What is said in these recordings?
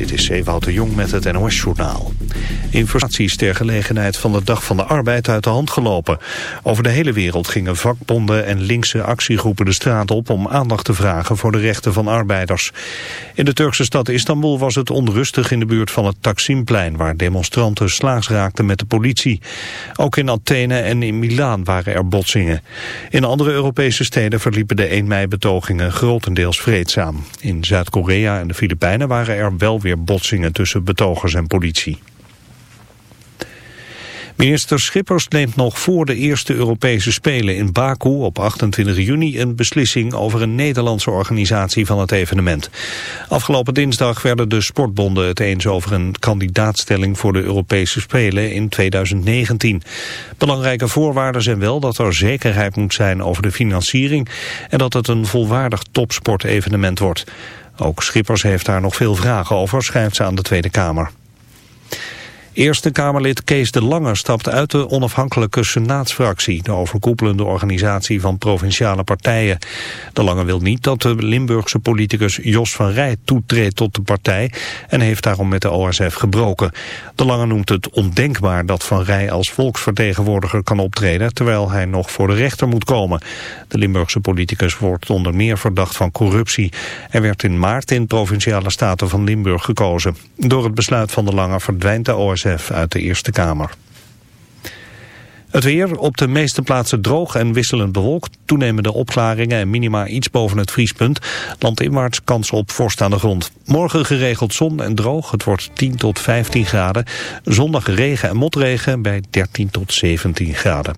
Dit is Ewout de Jong met het NOS-journaal. Informaties ter gelegenheid van de Dag van de Arbeid uit de hand gelopen. Over de hele wereld gingen vakbonden en linkse actiegroepen de straat op... om aandacht te vragen voor de rechten van arbeiders. In de Turkse stad Istanbul was het onrustig in de buurt van het Taksimplein... waar demonstranten slaags raakten met de politie. Ook in Athene en in Milaan waren er botsingen. In andere Europese steden verliepen de 1 mei-betogingen grotendeels vreedzaam. In Zuid-Korea en de Filipijnen waren er wel weer botsingen tussen betogers en politie. Minister Schippers neemt nog voor de eerste Europese Spelen in Baku op 28 juni een beslissing over een Nederlandse organisatie van het evenement. Afgelopen dinsdag werden de sportbonden het eens over een kandidaatstelling voor de Europese Spelen in 2019. Belangrijke voorwaarden zijn wel dat er zekerheid moet zijn over de financiering en dat het een volwaardig topsportevenement wordt. Ook Schippers heeft daar nog veel vragen over, schrijft ze aan de Tweede Kamer. Eerste Kamerlid Kees de Lange stapt uit de onafhankelijke Senaatsfractie, de overkoepelende organisatie van provinciale partijen. De Lange wil niet dat de Limburgse politicus Jos van Rij toetreedt tot de partij en heeft daarom met de OSF gebroken. De Lange noemt het ondenkbaar dat Van Rij als volksvertegenwoordiger kan optreden, terwijl hij nog voor de rechter moet komen. De Limburgse politicus wordt onder meer verdacht van corruptie. Er werd in maart in provinciale staten van Limburg gekozen. Door het besluit van de Lange verdwijnt de OSF uit de Eerste Kamer. Het weer op de meeste plaatsen droog en wisselend bewolkt. Toenemende opklaringen en minima iets boven het vriespunt. Landinwaarts kans op vorst aan de grond. Morgen geregeld zon en droog. Het wordt 10 tot 15 graden. Zondag regen en motregen bij 13 tot 17 graden.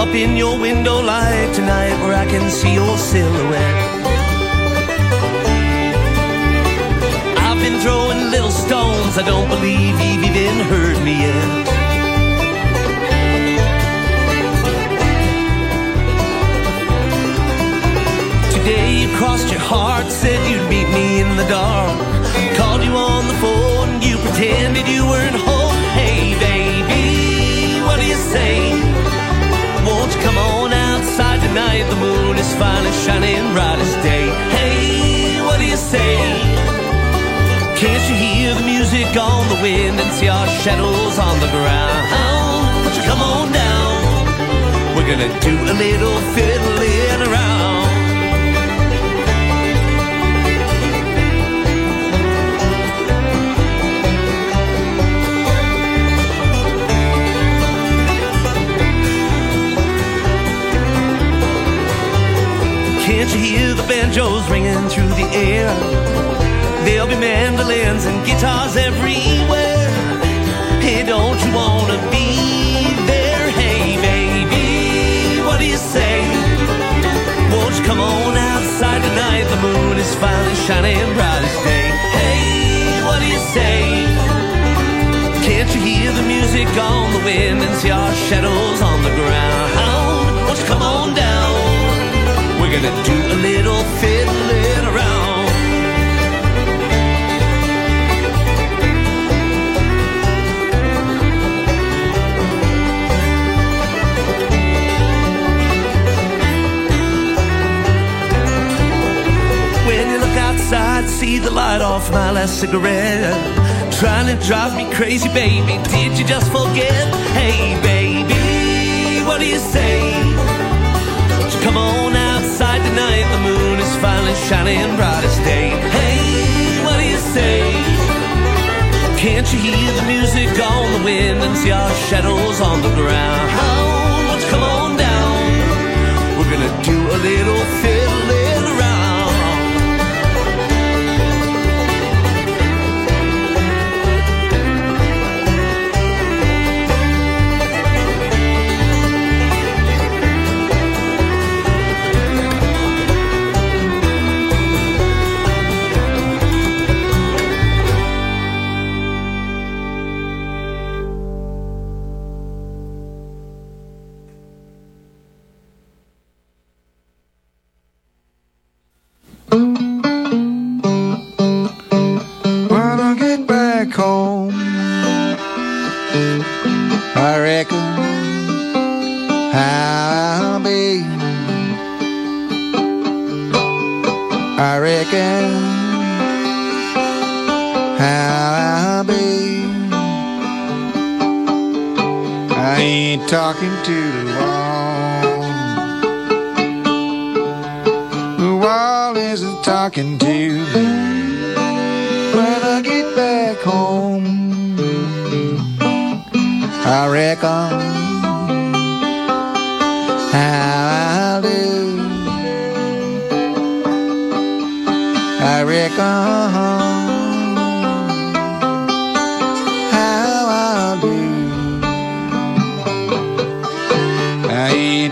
Up in your window light tonight where I can see your silhouette. Stones. I don't believe you've even heard me yet. Today you crossed your heart, said you'd meet me in the dark. Called you on the phone, you pretended you weren't home. Hey baby, what do you say? Won't you come on outside tonight? The moon is finally shining bright as day. Hey, what do you say? Can't you hear the music on the wind and see our shadows on the ground? Won't you come on down? We're gonna do a little fiddling around. Can't you hear the banjos ringing through the air? There'll be mandolins and guitars everywhere. Hey, don't you wanna be there? Hey, baby, what do you say? Won't you come on outside tonight? The moon is finally shining bright as day. Hey, what do you say? Can't you hear the music on the wind and see our shadows on the ground? Won't you come on down? We're gonna do a little fiddling see the light off my last cigarette. Trying to drive me crazy, baby. Did you just forget? Hey, baby, what do you say? Won't you come on outside tonight? The moon is finally shining bright as day. Hey, what do you say? Can't you hear the music on the wind and see our shadows on the ground? Oh, Won't you come on down? We're gonna do a little fiddling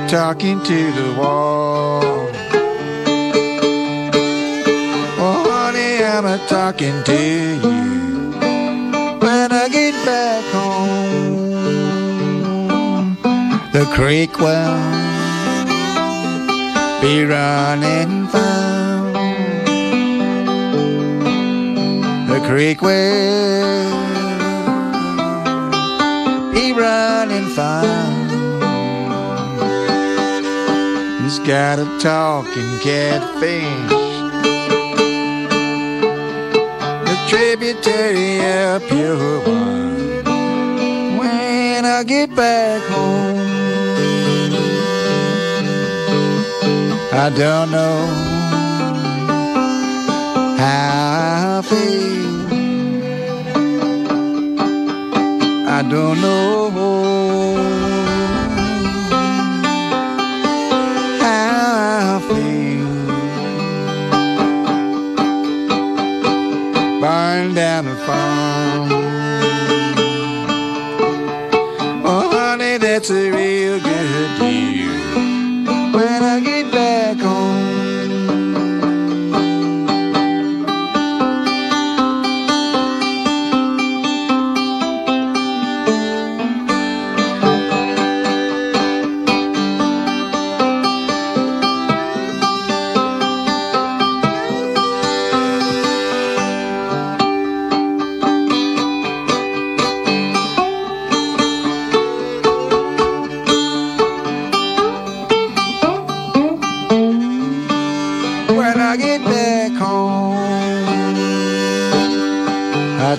talking to the wall. Oh, honey, I'm a talking to you. When I get back home, the creek will be running fine. The creek will be running fine. He's talk and talking catfish. The tributary of pure wine. When I get back home, I don't know how I feel. I don't know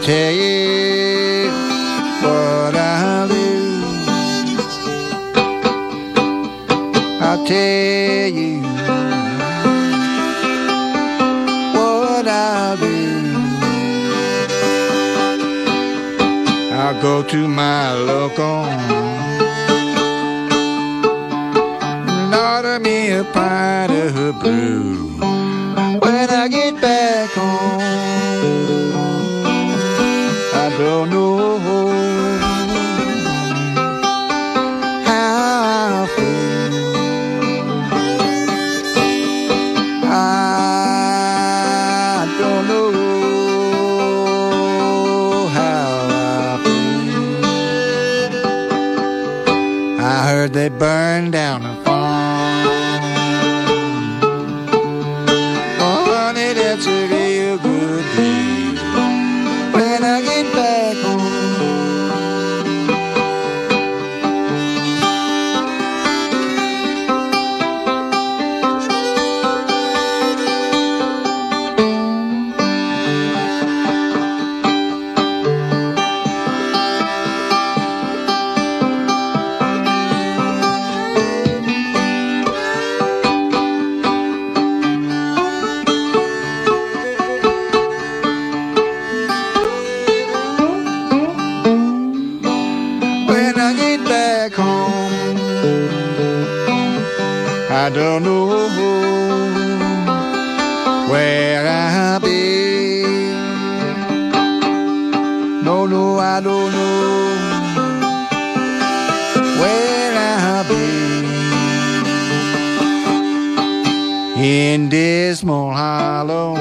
tell you what I'll do. I'll tell you what I'll do. I'll go to my local and order me a pint of brew I don't know where I'll be. In Dismal Hollow,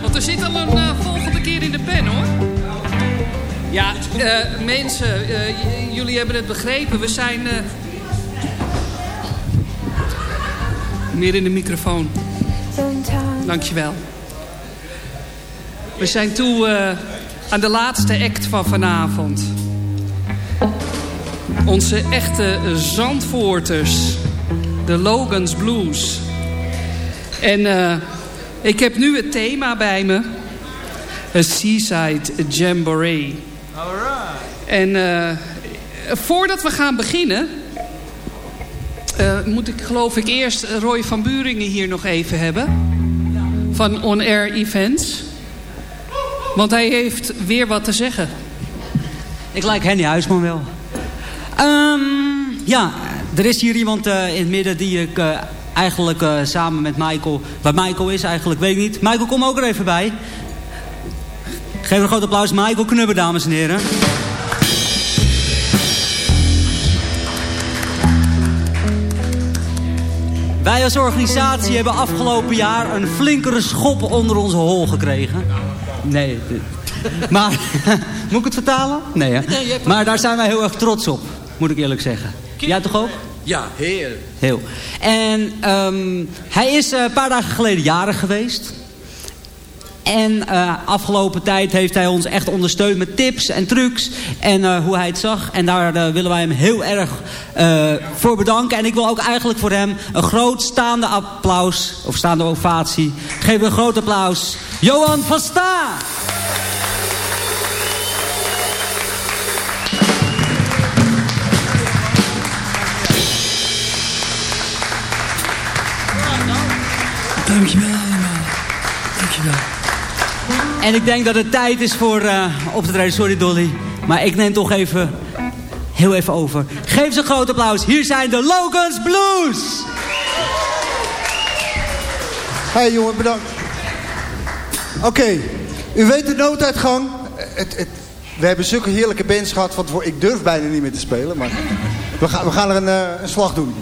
Want er zit al een eh, volgende keer in de pen, hoor. Ja, eh, mensen, eh, jullie hebben het begrepen. We zijn... Meer in de microfoon. Dankjewel. We zijn toe aan de laatste act van vanavond. Onze echte Zandvoorters. De Logans Blues. En ik heb nu het thema bij me. A Seaside Jamboree. En eh, voordat we gaan beginnen... eh, moet ik geloof ik eerst Roy van Buringen hier nog even hebben. Van On Air Events. Want hij heeft weer wat te zeggen. Ik lijk Henny Huisman wel. Ehm, ja, er is hier iemand eh, in het midden die ik eh, eigenlijk eh, samen met Michael... Waar Michael is eigenlijk, weet ik niet. Michael, kom ook er even bij. Geef een groot applaus. Michael Knubber, dames en heren. Wij als organisatie hebben afgelopen jaar een flinkere schop onder onze hol gekregen. Nee, maar moet ik het vertalen? Nee, hè? Maar daar zijn wij heel erg trots op, moet ik eerlijk zeggen. Jij toch ook? Ja, heel. Heel. En ehm, hij is eh, een paar dagen geleden jarig geweest. En eh, afgelopen tijd heeft hij ons echt ondersteund met tips en trucs. En eh, hoe hij het zag. En daar willen wij hem heel erg voor bedanken. En ik wil ook eigenlijk voor hem een groot staande applaus. Of staande ovatie. Geef een groot applaus. Johan van. En ik denk dat het tijd is voor eh, op te treden. Sorry Dolly. Maar ik neem toch even heel even over. Geef ze een groot applaus. Hier zijn de Logans Blues. hey, jongen, bedankt. Oké, u weet de nooduitgang. Het, het, we hebben zulke heerlijke bands gehad tevoren. Ik durf bijna niet meer te spelen, maar we gaan, we gaan er een, eh, een slag doen.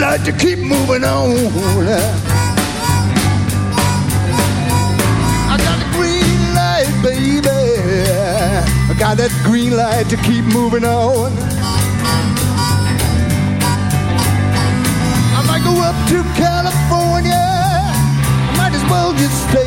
Light to keep moving on. I got the green light, baby. I got that green light to keep moving on. I might go up to California. I might as well just stay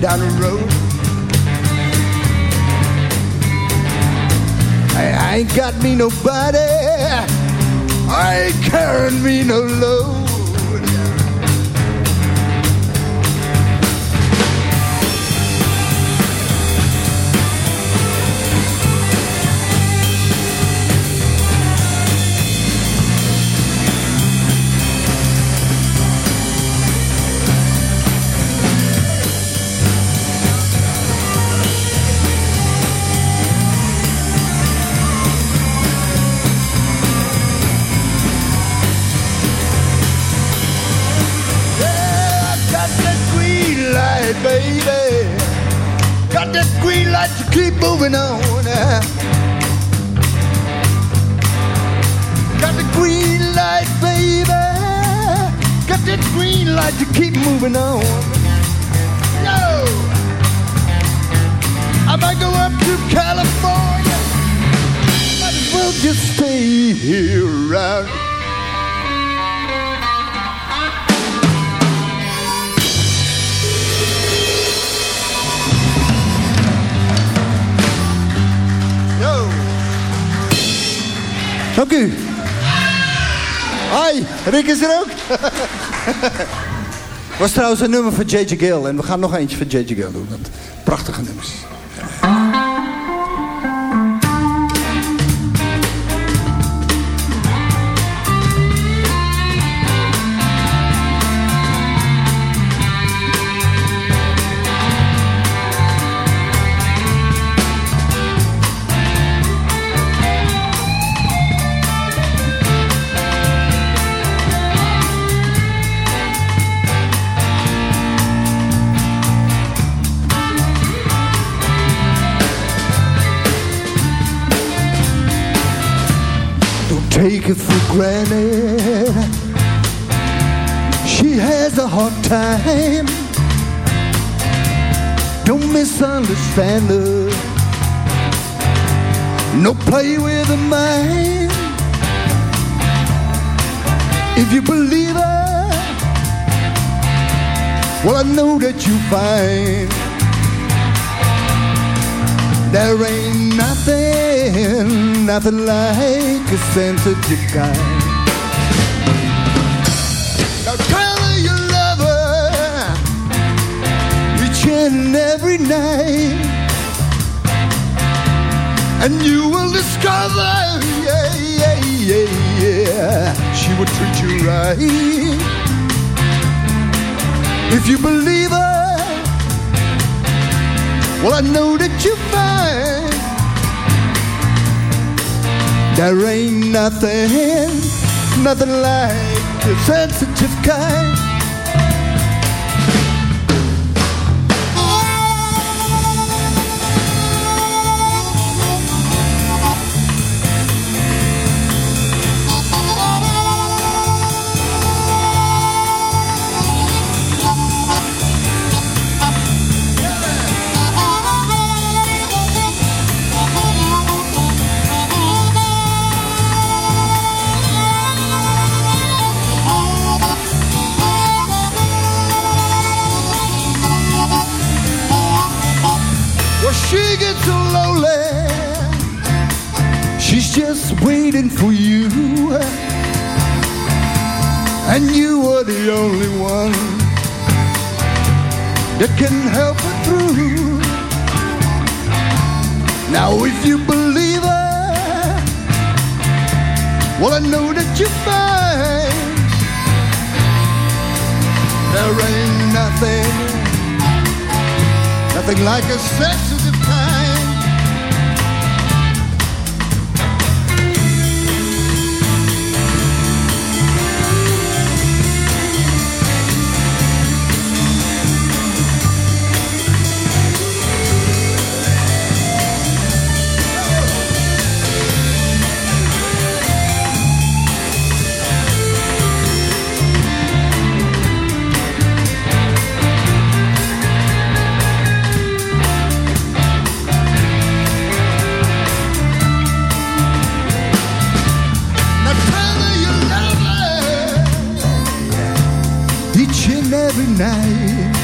down the road. I, I ain't got me nobody. I ain't carrying me no load. Moving on. Got the green light, baby. Got that green light to keep moving on. No, I might go up to California. Might as well just stay here around. Dank u. Hoi, Rick is er ook. was trouwens een nummer van J.J. Gill. En we gaan nog eentje van J.J. Gill doen. prachtige nummers. Take it for granted. She has a hard time. Don't misunderstand her. No play with her mind. If you believe her, well, I know that you find there ain't nothing, nothing like a sensitive guy. Now tell her you love her each and every night, and you will discover, yeah, yeah, yeah, yeah, she will treat you right. If you believe. Well, I know that you find there ain't nothing, nothing like the sensitive kind. Waiting for you. And you are the only one that can help her through. Now, if you believe her, well, I know that you find there ain't nothing, nothing like a sensitive and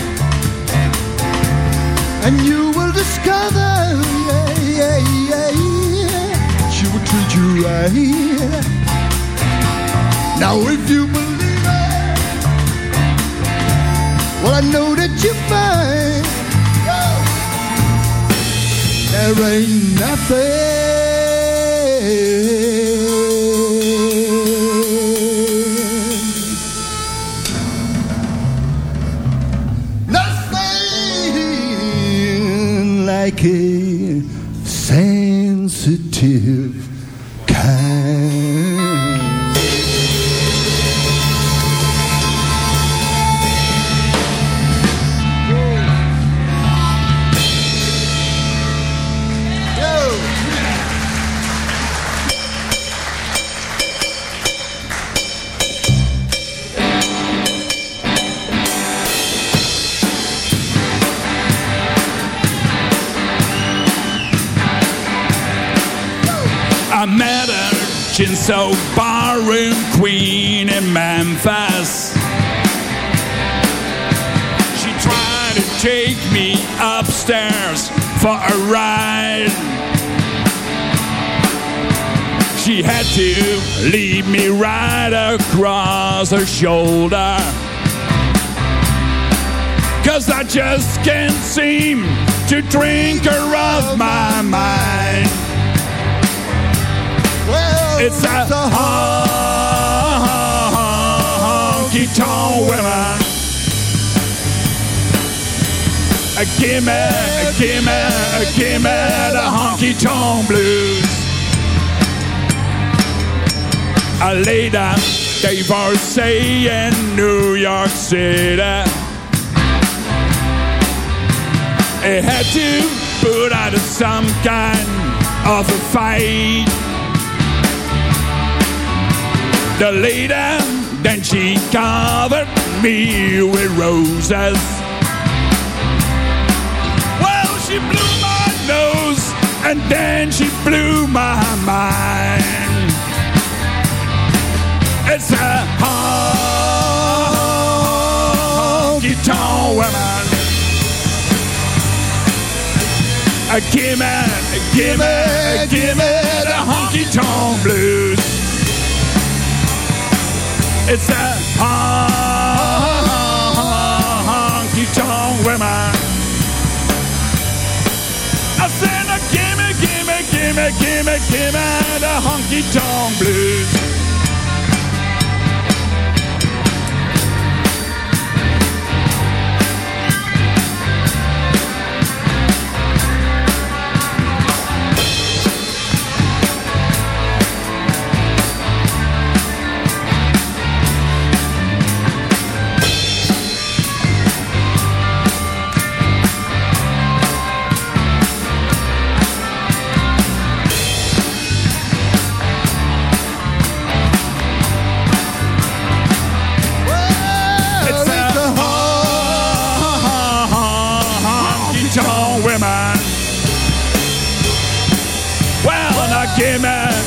and you will discover, yeah, yeah, yeah, she will treat you right. Now if you believe it, well I know that you find there ain't nothing. Sensitive for a ride. She had to lead me right across her shoulder. Cause I just can't seem to drink her off my mind. Well, It's a honky tonk woman. A gimme, gimme, a gimme the honky tonk blues. A lady they for say in New York City. It had to put out some kind of a fight. The lady, then she covered me with roses. She blew my nose, and then she blew my mind. It's a honky tonk woman. A gimme, a gimme, a gimme the honky tonk blues. It's a honky tonk woman. Gimme, gimme, gimme, gimme the honky tonk blues.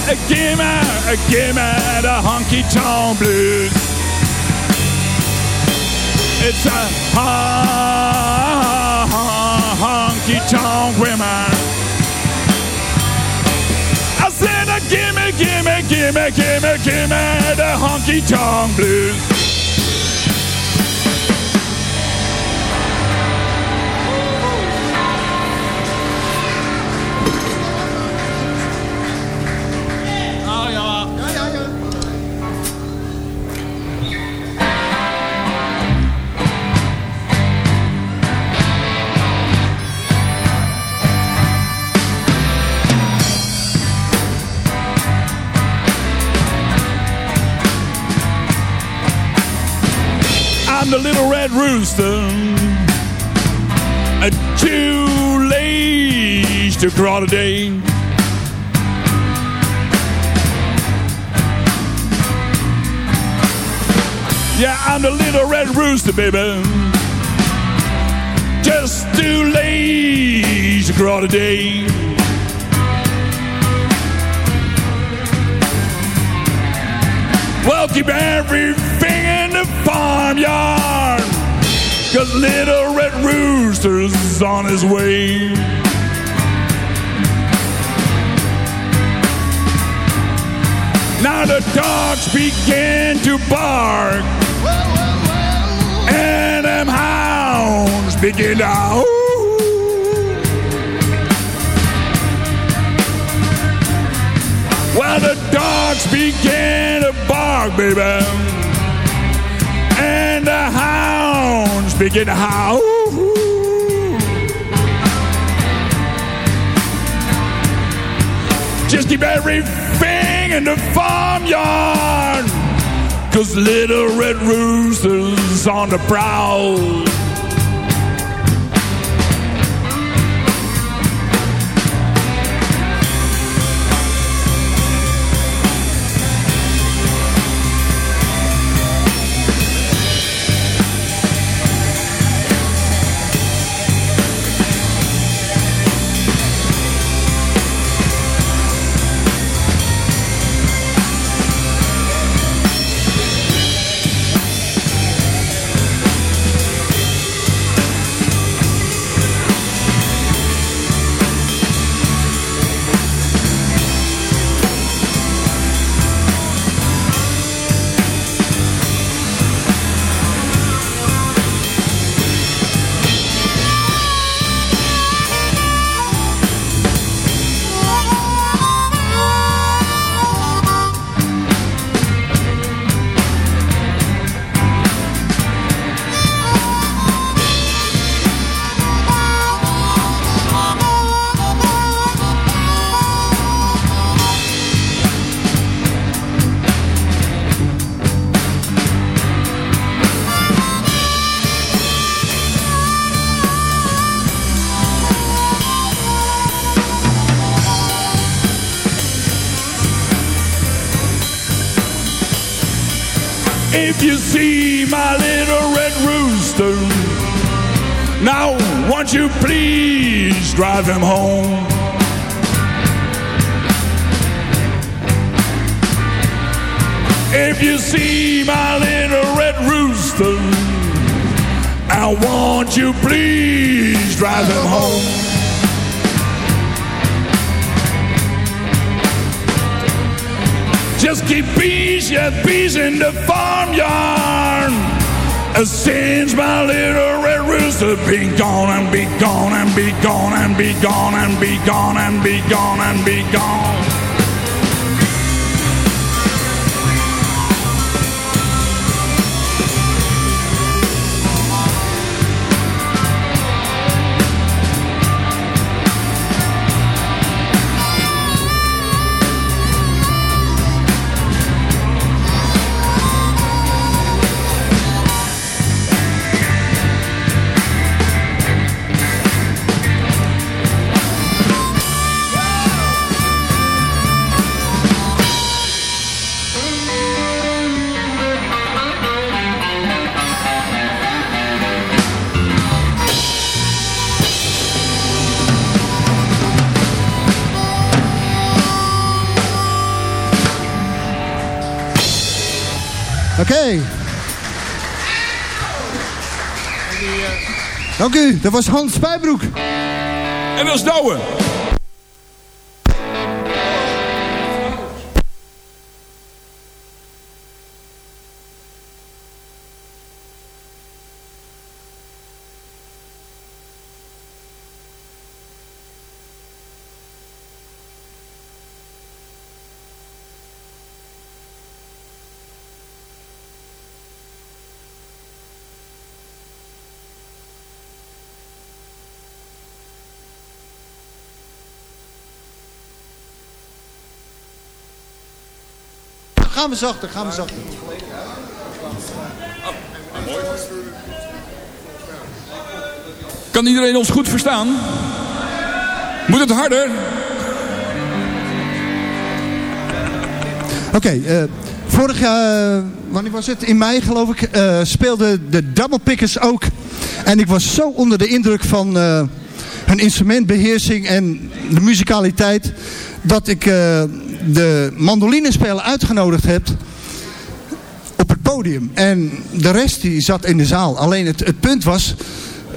Gimme, gimme, gimme the honky tonk blues. It's a honky tonk women. I said, uh, gimme, gimme, gimme, gimme, gimme the honky tonk blues. I'm the little red rooster. Too late to crawl today. Yeah, I'm the little red rooster, baby. Just too late to crawl today. In the farmyard. Cause little red rooster's on his way. Now the dogs begin to bark. And them hounds begin to howl. Well, the dogs began to bark, baby. Begin to howl. Just keep everything in the farmyard. Cause little red roosters on the prowl. Won't you please drive him home? If you see my little red rooster, I won't you please drive him home? Just keep bees, yeah, bees in the farmyard. Since my little rooster be gone and be gone and be gone and be gone and be gone and be gone and be gone. Oké. U, dat was Hans Spijbroek. En dat is Douwe. Gaan we zachter, gaan we zachter. Kan iedereen ons goed verstaan? Moet het harder? Oké, eh, vorig jaar, eh, wanneer was het? In mei geloof ik, uh, speelden de Double Pickers ook. En ik was zo onder de indruk van hun instrumentbeheersing en de muzikaliteit... dat ik de mandolinespeler uitgenodigd heb op het podium. En de rest die zat in de zaal. Alleen het, punt was,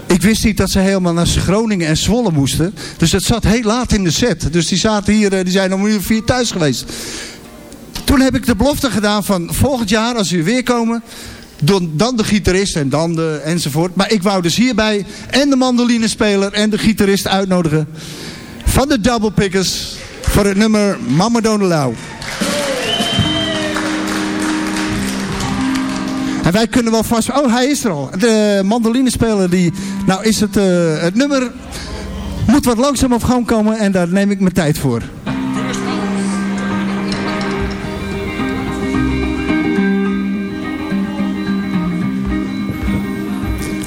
ik wist niet dat ze helemaal naar Groningen en Zwolle moesten. Dus het zat heel laat in de set. Dus die zaten hier, die zijn om uur vier thuis geweest. Toen heb ik de belofte gedaan van volgend jaar als we weer komen... Dan de gitarist en dan de enzovoort. Maar ik wou dus hierbij en de mandolinespeler en de gitarist uitnodigen. Van de Double Pickers voor het nummer Mama Allow. En wij kunnen wel vast... Oh, hij is er al. De mandolinespeler die... Nou is het... Uh, het nummer moet wat langzaam op gang komen en daar neem ik mijn tijd voor.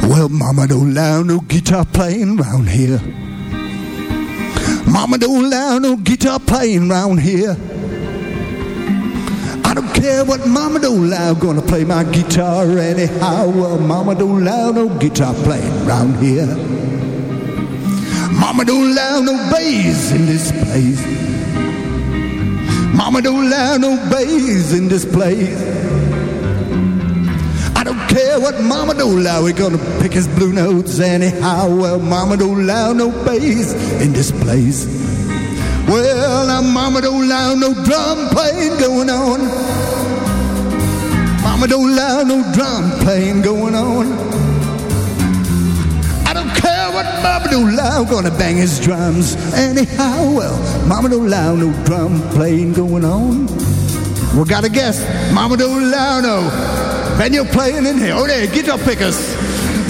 Well, mama don't allow no guitar playing around here. Mama don't allow no guitar playing around here. I don't care what mama don't allow, gonna play my guitar anyhow. Well, mama don't allow no guitar playing around here. Mama don't allow no bass in this place. Mama don't allow no bass in this place care what mama don't allow. We're gonna pick his blue notes anyhow. Well, mama don't allow no bass in this place. Well, now mama don't allow no drum playing going on. Mama don't allow no drum playing going on. I don't care what mama don't allow. Gonna bang his drums anyhow. Well, mama don't allow no drum playing going on. We got a guess. Mama don't allow no and you're playing in here. Oh, there, guitar pickers.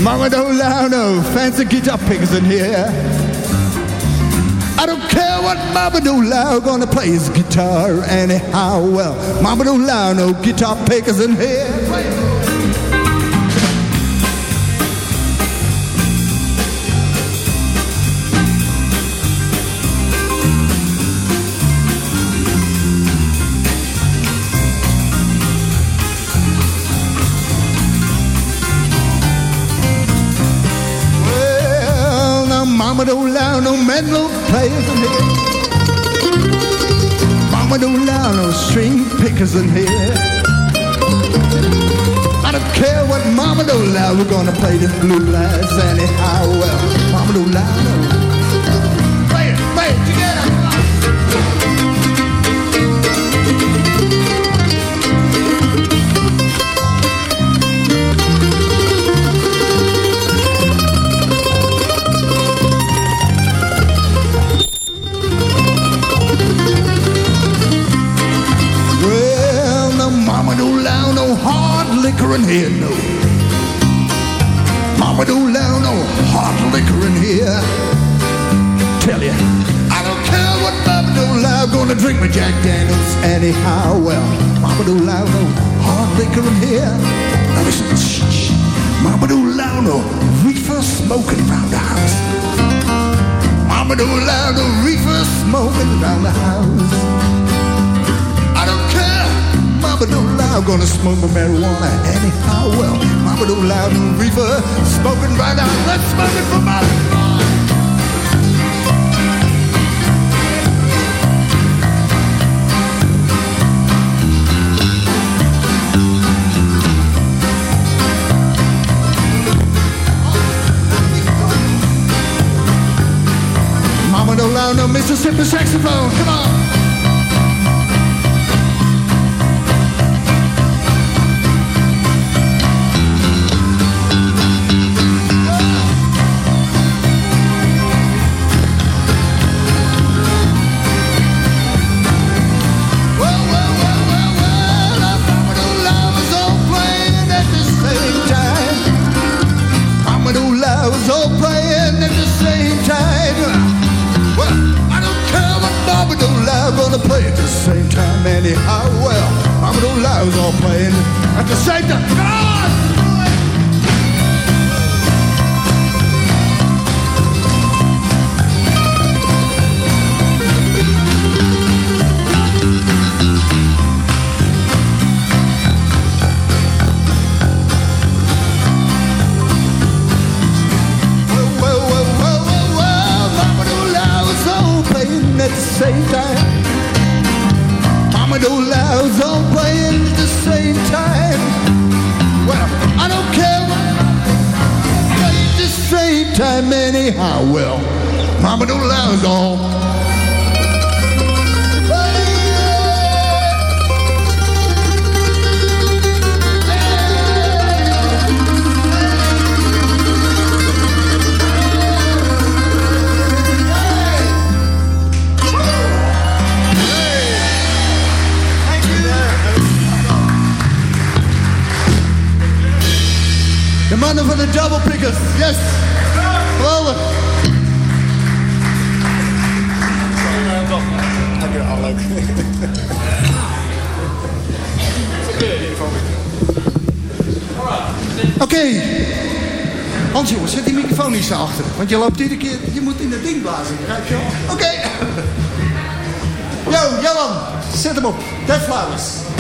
Mama don't allow no fancy guitar pickers in here. I don't care what Mama don't allow, gonna play his guitar anyhow. Well, Mama don't allow no guitar pickers in here. Players in here. Mama don't allow no string pickers in here. I don't care what Mama don't allow. We're gonna play this bluegrass anyhow. Well, Mama don't allow no. In here, no. Mama don't allow no hard liquor in here. Tell you, I don't care what Mama don't allow. Gonna drink my Jack Daniels anyhow. Well, Mama don't allow no hard liquor in here. Now listen, shh, shh. Mama don't allow no reefer smoking around the house. Mama don't allow no reefer smoking around the house. Mama don't love, gonna smoke my marijuana anyhow. Well, Mama don't love, no reefer, smoking right now. Let's smoke it for my. Mississippi saxophone. Come on. Oké. Hans jongens, zet die microfoon niet zo achter. Want je loopt iedere keer, je moet in dat ding blazen. Begrijp je? Oké. Yo, Johan, zet hem op. Dead Flowers.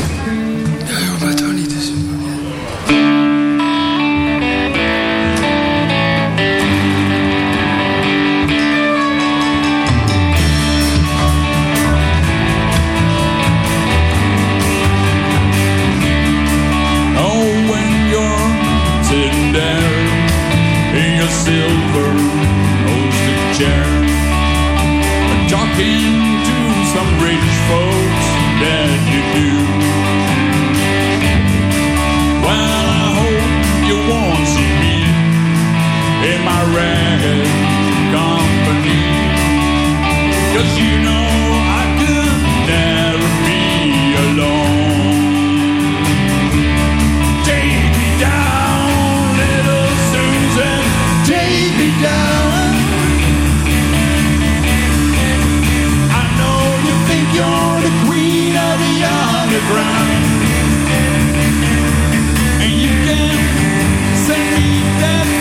Silver roasted chair, talking to some rich folks that you do. Well, I hope you won't see me in my ragged company, 'cause you know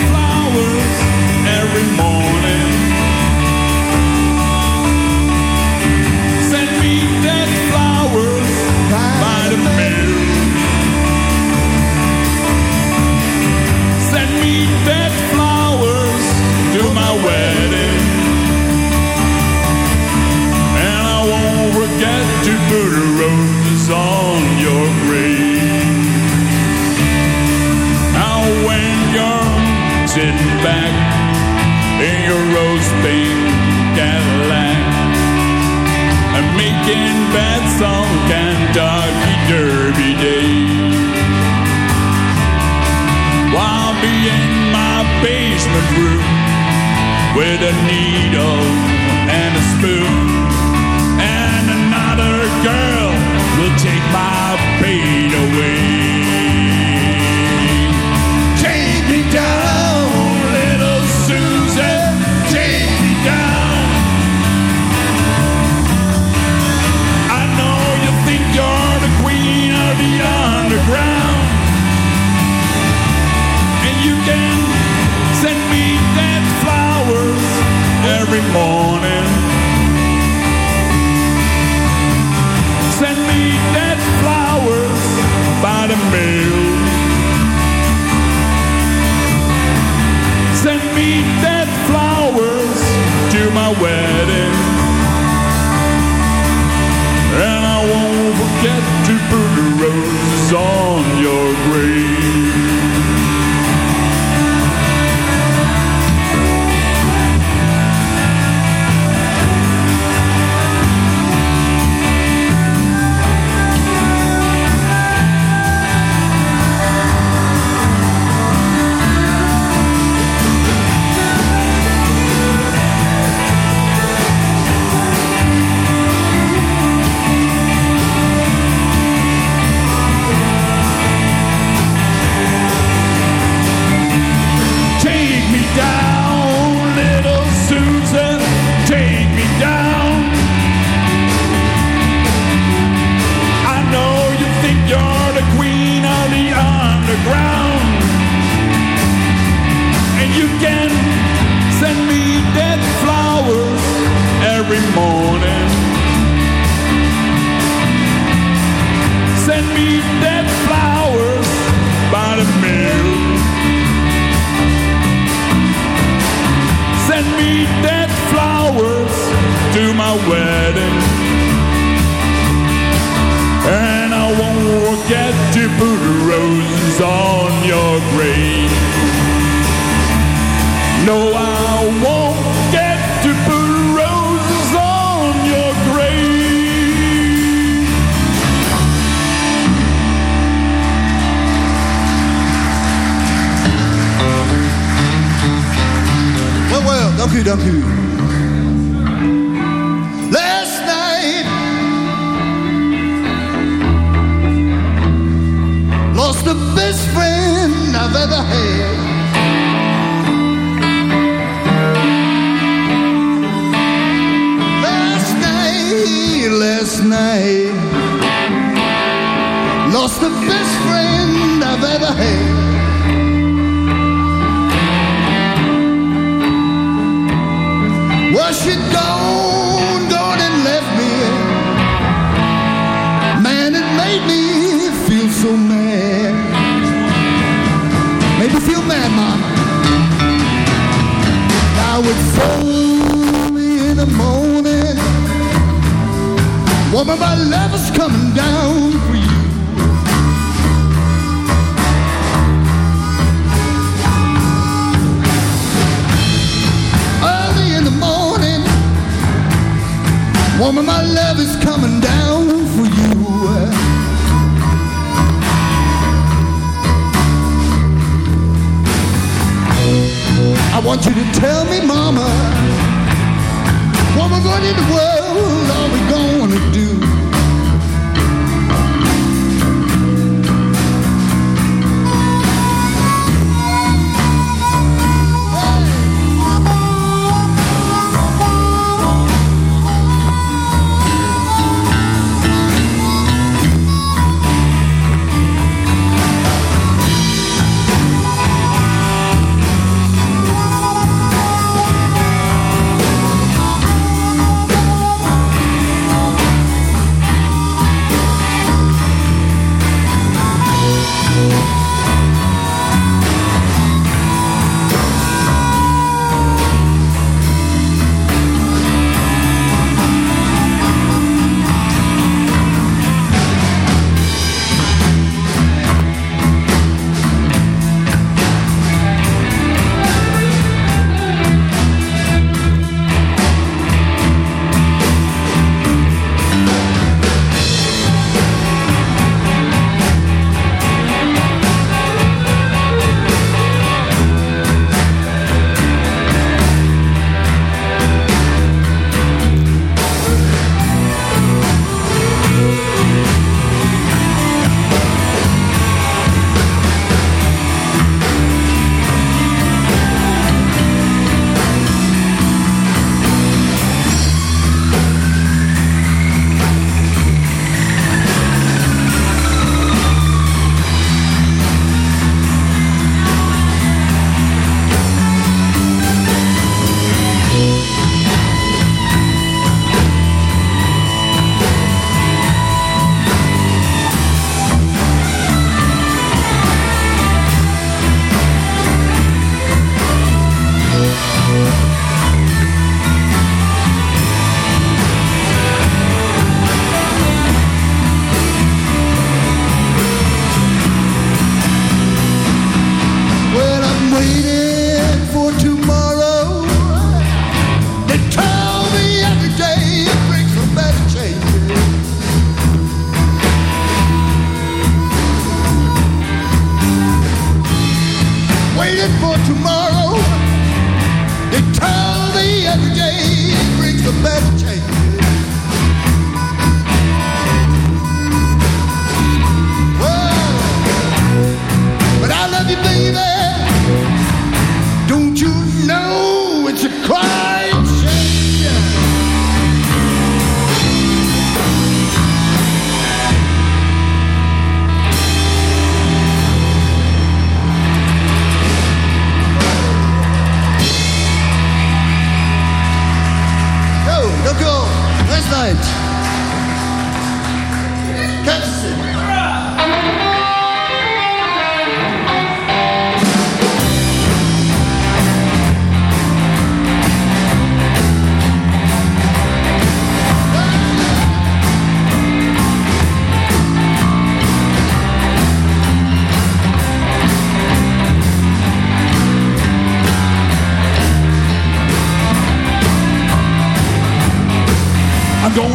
flowers every morning. Send me dead flowers by the bear. Send me dead flowers to my wedding. On your grave. Now when you're sitting back in your rose pink Cadillac and making bets on Kentucky Derby Day while be in my basement room with a needle and a spoon. Take my pain away. Take me down, little Susan, take me down. I know you think you're the queen of the underground and you can send me dead flowers every morning. Mail. Send me dead flowers to my wedding. And I won't forget to put roses on your grave. is coming down for you. I want you to tell me, Mama, what we're going to do.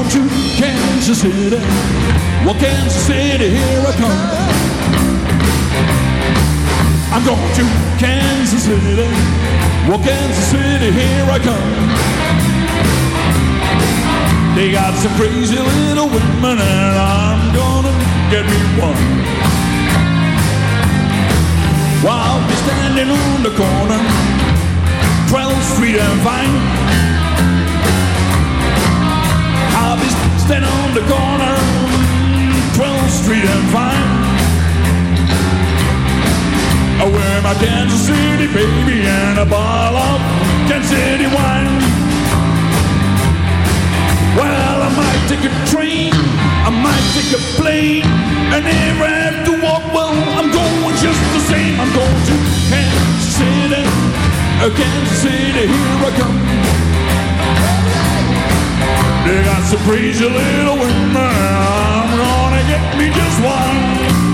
To Kansas City. Well, Kansas City, here I come. I'm going to Kansas City. Well, Kansas City, here I come. They got some crazy little women, and I'm gonna get me one. While I'll be standing on the corner, 12th Street and Vine. Be standing on the corner, 12th Street and Vine. I wear my Kansas City baby and a bottle of Kansas City wine. Well, I might take a train, I might take a plane, and if I have to walk, well, I'm going just the same. I'm going to Kansas City, uh, Kansas City, here I come. They got some crazy little women. I'm gonna get me just one.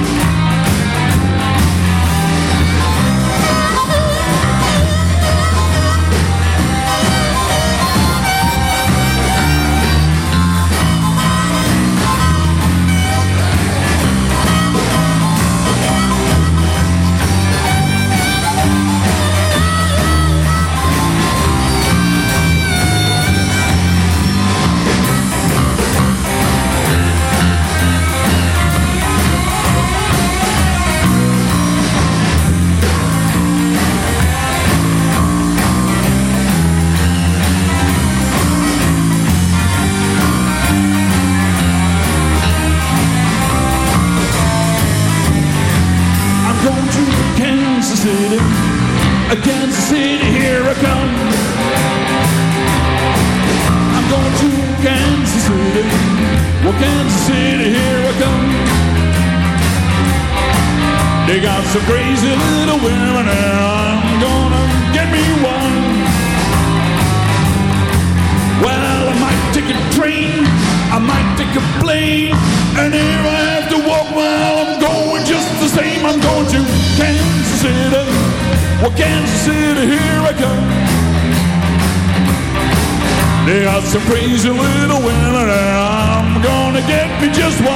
Some crazy little women, I'm gonna get me one. Well, I might take a train, I might take a plane, and if I have to walk, well, I'm going just the same. I'm going to Kansas City. Well, Kansas City, here I come. They got some crazy little women, and I'm gonna get me just one.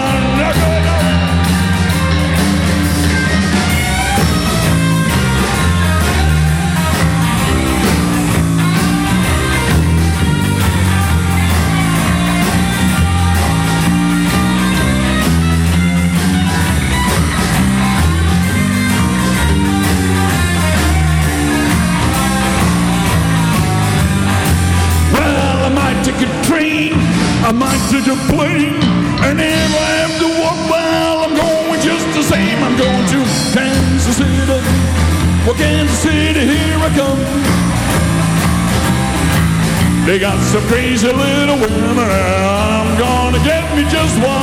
They got some crazy little women, and I'm gonna get me just one.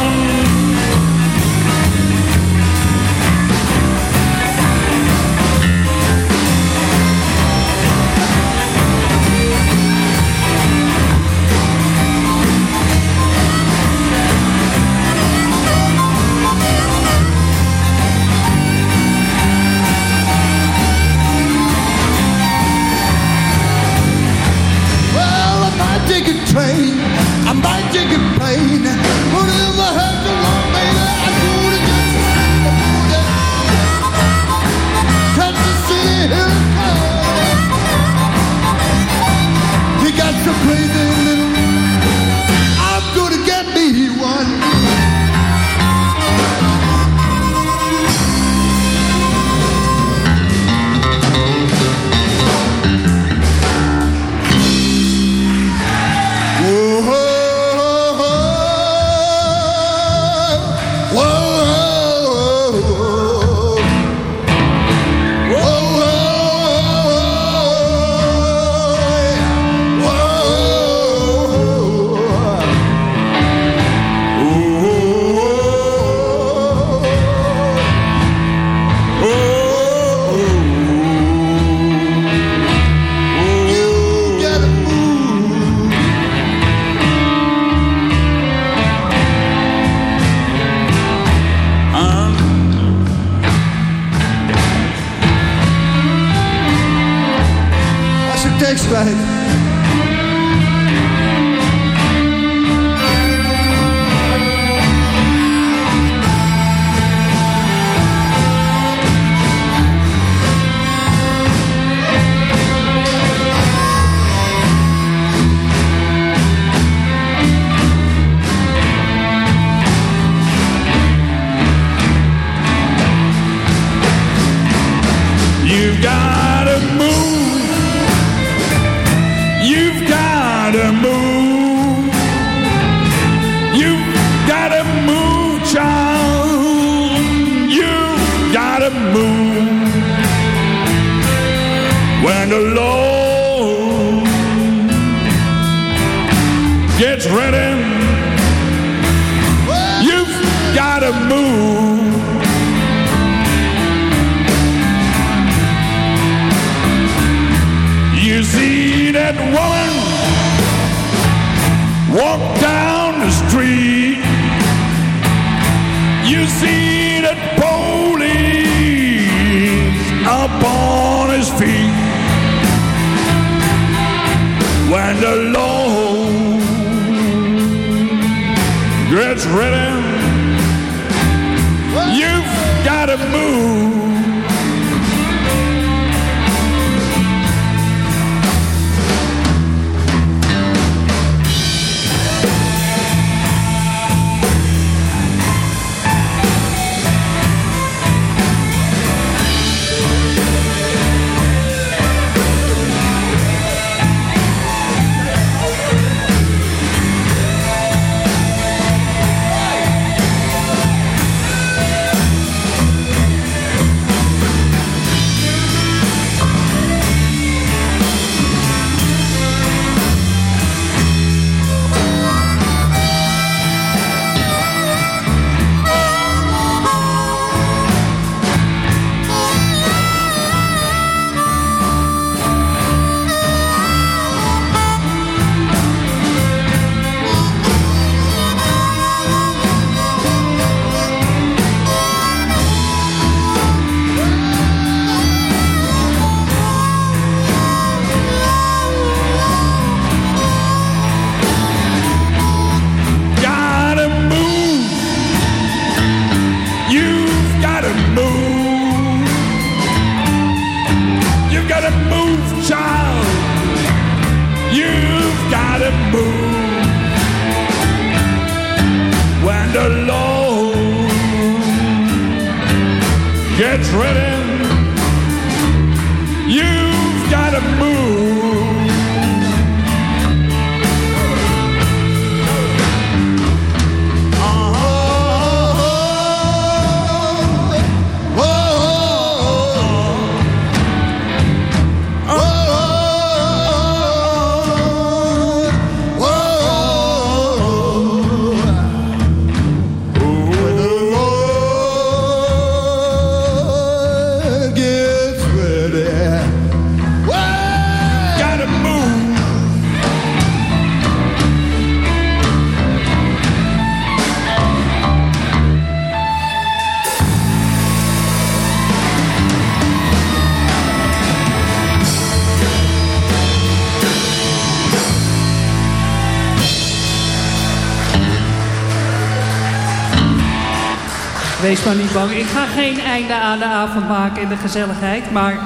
Maar niet bang. Ik ga geen einde aan de avond maken in de gezelligheid. Maar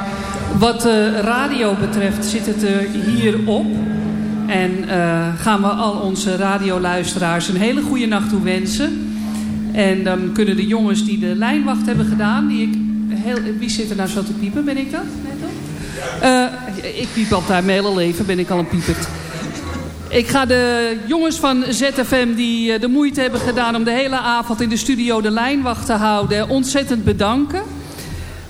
wat de radio betreft zit het er hier op. En eh, gaan we al onze radioluisteraars een hele goede nacht toe wensen. En dan kunnen de jongens die de lijnwacht hebben gedaan... Die ik heel, wie zit er nou zo te piepen? Ben ik dat? Net op? Eh, ik piep altijd mijn hele leven, ben ik al een piepert. Ik ga de jongens van ZFM die eh, de moeite hebben gedaan... om de hele avond in de studio de lijnwacht te houden... ontzettend bedanken.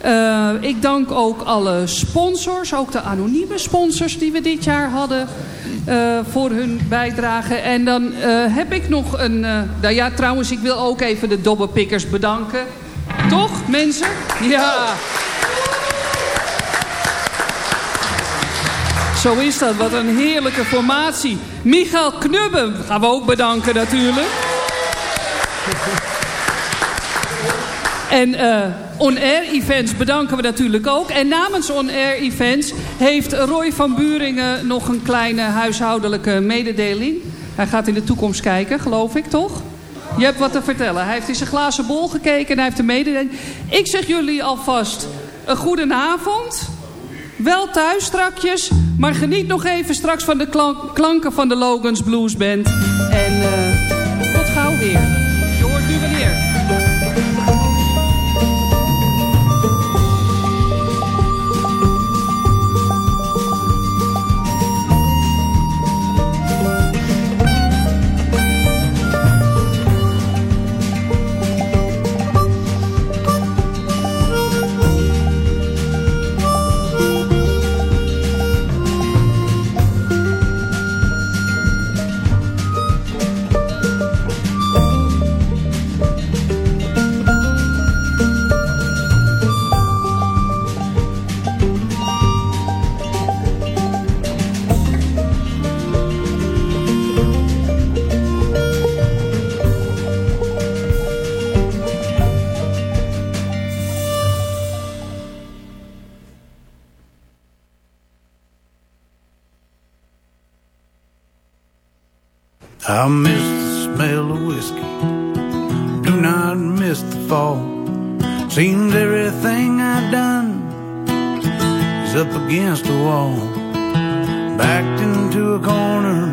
Eh, ik dank ook alle sponsors, ook de anonieme sponsors die we dit jaar hadden... eh, voor hun bijdrage. En dan heb ik nog een... nou ja, trouwens, ik wil ook even de dobberpikkers bedanken. Toch, mensen? Ja. Zo is dat, wat een heerlijke formatie. Michael Knubben gaan we ook bedanken natuurlijk. En eh, On Air Events bedanken we natuurlijk ook. En namens On Air Events heeft Roy van Buringen nog een kleine huishoudelijke mededeling. Hij gaat in de toekomst kijken, geloof ik, toch? Je hebt wat te vertellen. Hij heeft in zijn glazen bol gekeken en hij heeft een mededeling. Ik zeg jullie alvast een goede avond. Wel thuis strakjes, maar geniet nog even straks van de klank- klanken van de Logans Blues Band. En eh, tot gauw weer. I miss the smell of whiskey. Do not miss the fall. Seems everything I've done is up against a wall. Backed into a corner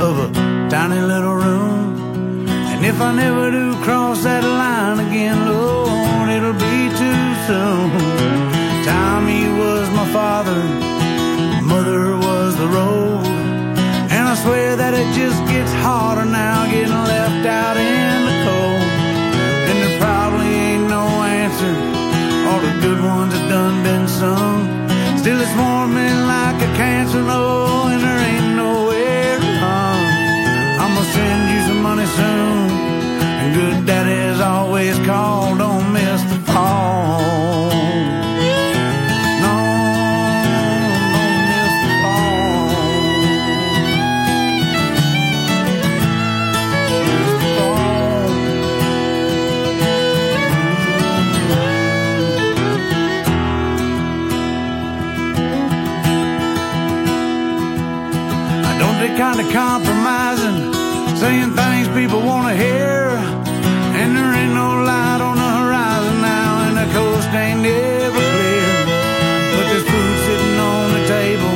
of a tiny little room. And if I never do cross that line again, Lord, it'll be too soon. Tommy was my father, mother was the road. Swear that it just gets harder now, getting left out in the cold. And there probably ain't no answer. All the good ones have done been sung. Still, it's warming like a cancer, no, and there ain't nowhere to run. I'm gonna send you some money soon. And good daddy's always call, kind of compromising, saying things people want to hear. And there ain't no light on the horizon now, and the coast ain't ever clear. But there's food sitting on the table.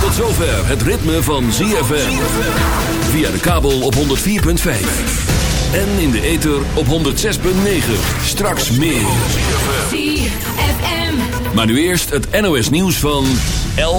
Tot zover het ritme van ZFM. Via de kabel op 104.5. En in de ether op 106.9. Straks meer. ZFM. Maar nu eerst het NOS nieuws van 11.